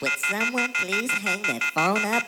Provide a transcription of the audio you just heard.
Would someone please hang that phone up?